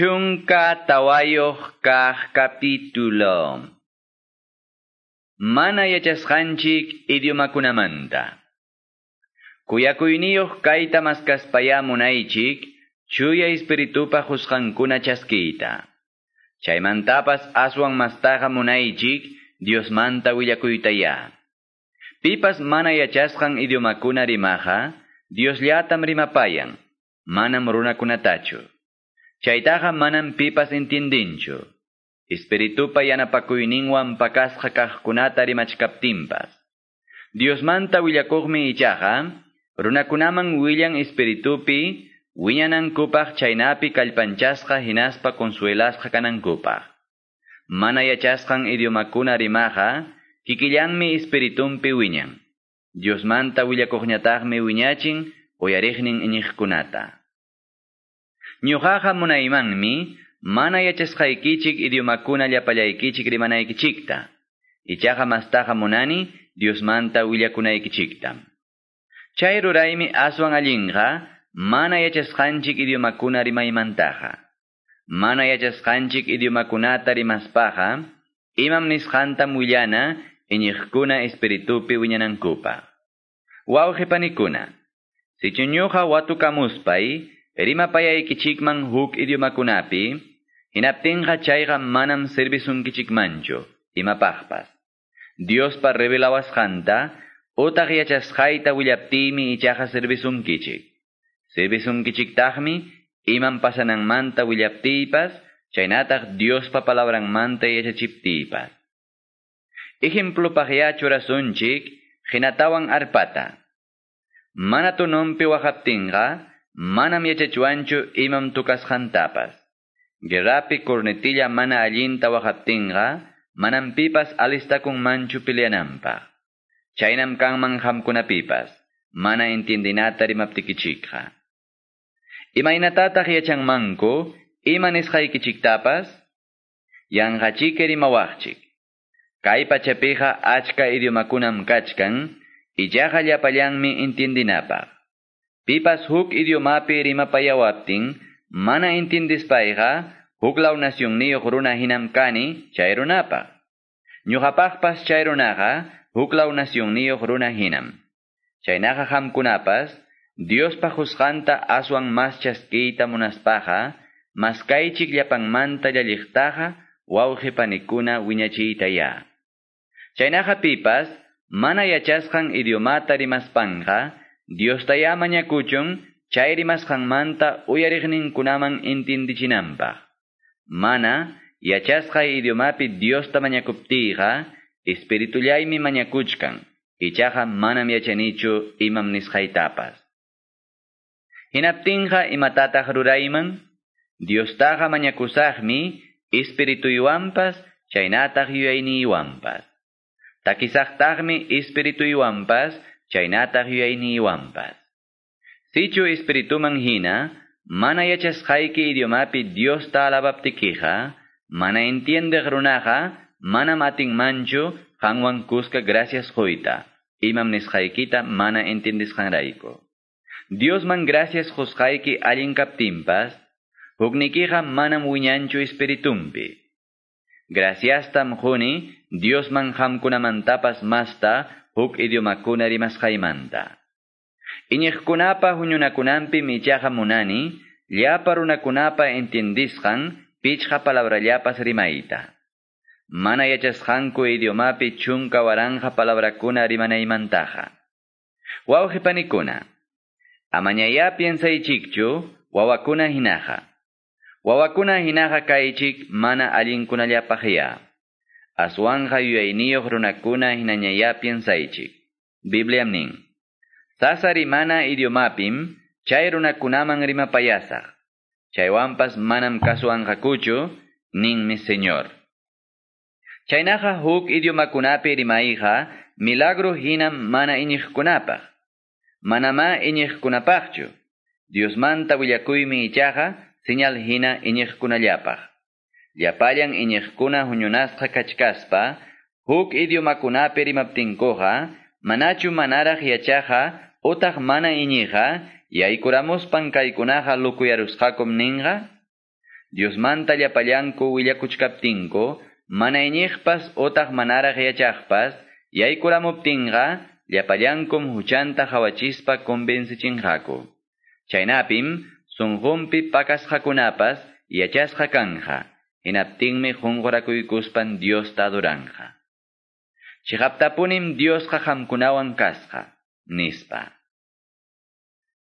Chunka tawayoq kaq capítulo. Mana yachasqanchik idiomakunamanta. Kuyakuyniyuq kayta maskaspayaamunaychik chuya espiritupa husqankuna chaskiyta. Chaymantapas aswan mastaqa munaychik Diosmanta willakuytaya. Pipas mana yachasqan idiomakuna rimaqa, Diosllatam rimapayan, manam runakunatachu. Chaytaqa manam pipas entiendinchu. Espiritupa yanapakuyninwan pakasqa kaqkunata rimachkaptinpas. Diosmanta willakuqmi ichaqa, runakunaman willan espiritupi, wiñanankupaq chaynapi kallpanchasqa hinaspa consuelasqa kanankupaq. Mana yachasqan idiomakuna rimaqa, kikillanmi espiritumpi wiñan. Diosmanta willakuqñataqmi wiñachin, uyariqnin. Ñuqaqa munaymanmi, mana yachasqaykichik idiomakuna llapallaykichik rimanaykichikta. Ichaqa mastaqa munani, Diosmanta willakunaykichikta. Chay ruraymi aswan allinqa, mana yachasqanchik idiomakuna rimaymantaqa. Mana yachasqanchik idiomakunata rimaspaqa, imam nisqantam willana, iñiqkuna espiritupi wiñanankupaq. Wawqipanikuna, sichuñuqa watukamuspay, rimapayaykichikman huk idiomakunapi, hinaptinqa chayqa manam servisunkichikmanchu, imapaqpas. Diospa revelawasqanta, utaq yachasqayta willaptiymi ichaqa servisunkichik. Servisunkichiktaqmi, iman pasananmanta willaptiypas, chaynataq Diospa palabranmanta yachachiptiypas. Ejemplopaq yachurasunchik, hinatawan arpata. Mana tunumpi waqaptinqa, manam yachachuanchu imam tukasqantapas. Guerrapi cornetilla mana allinta waqaptinqa, manam pipas alistakun manchu piliananpaq. Chaynam kanman hamkunapipas, mana entiendinata rimaptikichikqa. Imaynatataq yachanmanku, ima nisqaykichiktapas, yanqachike rimawaqchik. Kay pachapiqa achka idiomakunam kachkan, illaqa llapallanmi entiendinapaq. Pipas huk idiomapi rimapayawaptin, mana intindispayqa, huklaw nasyonniyuq runa hinam kani chay runapa. Ñuqapaqpas chay runaqa, huklaw nasyonniyuq runa hinam. Chaynaqa hamkunapas, Diospa husqanta aswan mas chaskiyta munaspaqa, mas kaychik llapanmanta llalliqtaqa, wawqipanikuna wiñachiytaya. Chaynaqa pipas, mana yachasqan idiomata rimaspanqa, Dios taya mañakuchun, chayri masqanmanta uyariqninkunaman intindichinanpaq. Mana, yachasqa idiomapi Dios mañakuptiyqa, espiritulaymi mañakuchkan, ichaqa manam yachanichu imam nisqaytapas. Hinaptinqa imatataq rurayman, Diostaqa mañakusaqmi, espirituywanpas, chaynataq yuyayniywanpas. Takisaqtaqmi espirituywanpas, chaynataq yuyayniywanpas. Sichu espirituman hina, mana yachasqayki idiomapi Dios alabaptikiqa, mana entiende runaqa, mana matinmanchu, qanwan kuska gracias hoita, imam nisqaykita mana entendisqanrayku. Dios man gracias husqayki allin kaptinpas, huknikiqa manam wiñanchu espiritumpi. Graciastam huni, Dios man hamkunamantapas masta, huk idiomakuna rimasqaymanta. Iñiqkunapa huñunakunanpi michaqa munani, llapa runakunapa entiendisqan, pichqa palabrallapas rimayta. Mana yachasqanku idiomapi chunka waranja palabrakuna rimanaymantaqa. Wawqipanikuna, amañaya piensaychikchu, wawakuna hinaqa. Wawakuna hinaqa kaychik mana allinkunallapaqya. Aswanja yuyayniyuq runakuna hinañaya piensaychik. Biblia nin. Sasari mana idiomapim, chay runakunaman rimapayasaq. Chaywanpas manam kasuanqakuchu, ninmi Señor. Chaynaqa huk idiomakunapi rimayqa, milagro hinam mana iñiqkunapaq. Manama iñiqkunapaqchu. Diosmanta willakuymi ichaqa, señal hina iñiqkunallapaq. Llapallan iñiqkuna huñunasqa kachkaspa, huk idiomakunapi rimaptinkuqa, manachu manaraq yachaqa, utaq mana iñiqa, yaykuramuspan kaykunaqa lukuyarusqakum ninqa? Dios manta llapallanku willakuchkaptinko, mana iñiqpas otaq manaraq yachaqpas, yaykuramuptinqa, llapallankum huchanta hawachispa convencichinqaku. Chaynapim, sunqumpi pakasqakunapas yachasqa hinaptinmi junqorakuykuspan Dios taduranja. Chihaptapunim Dios qamkunawan kasqa, nispa.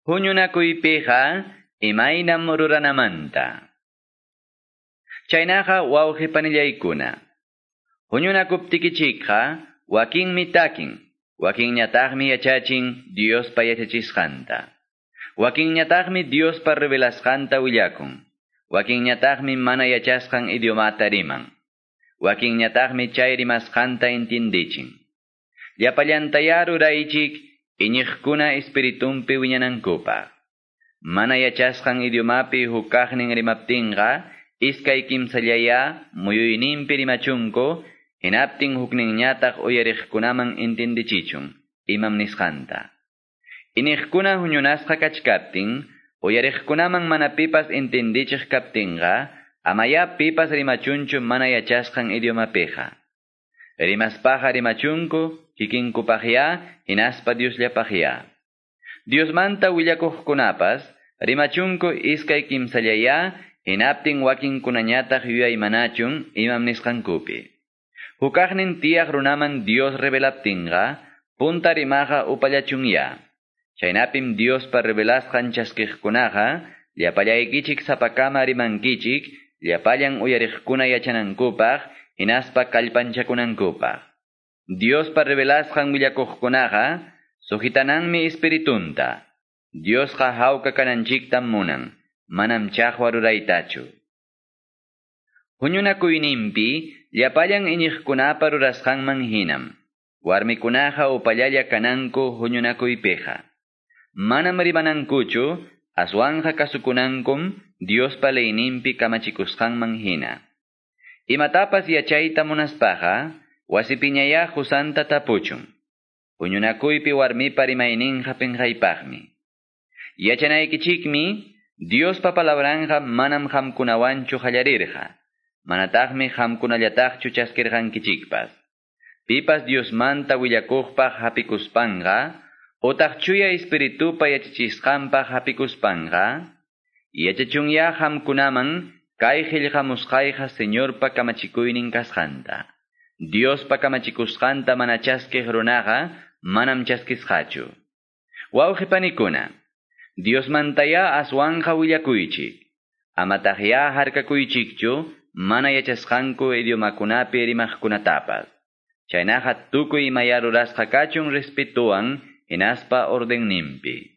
Huñunakuypiqa imaynam ruranamanta. Chaynaqa wawqipanillaykuna. Huñunakuptikichikqa wakinmi takin, wakinñataqmi yachachin Diospa yachachisqanta. Wakinñataqmi Diospa revelasqanta willakun. Wakinñataqmi mana yachasqan idiomata riman. Wakinñataqmi chay rimasqanta intindichin. Llapallantaya ruraychik iñiqkuna espiritumpi wiñanankupaq. Mana yachasqan idiomapi hukaqnin rimaptinqa, iskay kimsallaya muyuyninpi rimachunko, hinaptin hukninñataq uyariqkunaman intindichichun, imam nisqanta. Iniqkuna huñunasqa kachkaptin, uyariqkunaman mana pipas intindichiq kaptinqa, amaya pipas rimachunchu mana yachasqan idiomapiqa. Rimaspaqa rimachunku, kikinkupaqya, hinaspa Diosllapaqya. Diosmanta willakuqkunapas, rimachunku iskay kimsallaya, Hinaptin wakinkunañataq yuyaymanachun imam nisqankupi. Hukaqnin tiyaq runaman Dios revelaptinqa, punta rimaqa upallachunya. Chaynapim Diospa revelasqan chaskiqkunaqa, llapallaykichik sapakama rimankichik, llapallan uyariqkuna yachanankupaq, hinaspa kallpanchakunankupaq. Diospa revelasqan willakuqkunaqa, suhitananmi espiritunta. Diosqa hawka kananchiktam munan manam chaqwa ruraytachu. Huñunakuyninpi llapallan iñiqkunapa rurasqanman hinam. Warmikunaqa upallalla kananku huñunakuypiqa. Manam rimanankuchu, aswanja kasukunankum Diospa leyninpi kamachikusqanman hina. Imatapas yachayta munaspaqa, wasipiñaya husanta tapuchun. Huñunakuypi warmipa rimayninqa penqaypaqmi. Yachanaykichikmi, Dios pa palabranja manam hamkunawanchu hallarirja. Manataqmi hamkunallataqchu chaskirqankichikpas. Pipas Dios manta willakuqpaq hapikuspanga, otaq chuya espiritupa yachachisqanpaq hapikuspanga, yachachunya hamkunaman kay qillqamusqayqa Señorpa kamachikuynin kasqanta. Diospa kamachikusqanta mana chaskiq runaqa manam chaskisqachu. Wawqipanikuna, Dios mantaya aswanja willakuychik. Amataqya harkakuychikchu, mana yachasqanku idiomakunapi rimaqkunatapas. Chaynaqa tukuy maya rurasqa kachun respetuan hinaspa orden nimpi.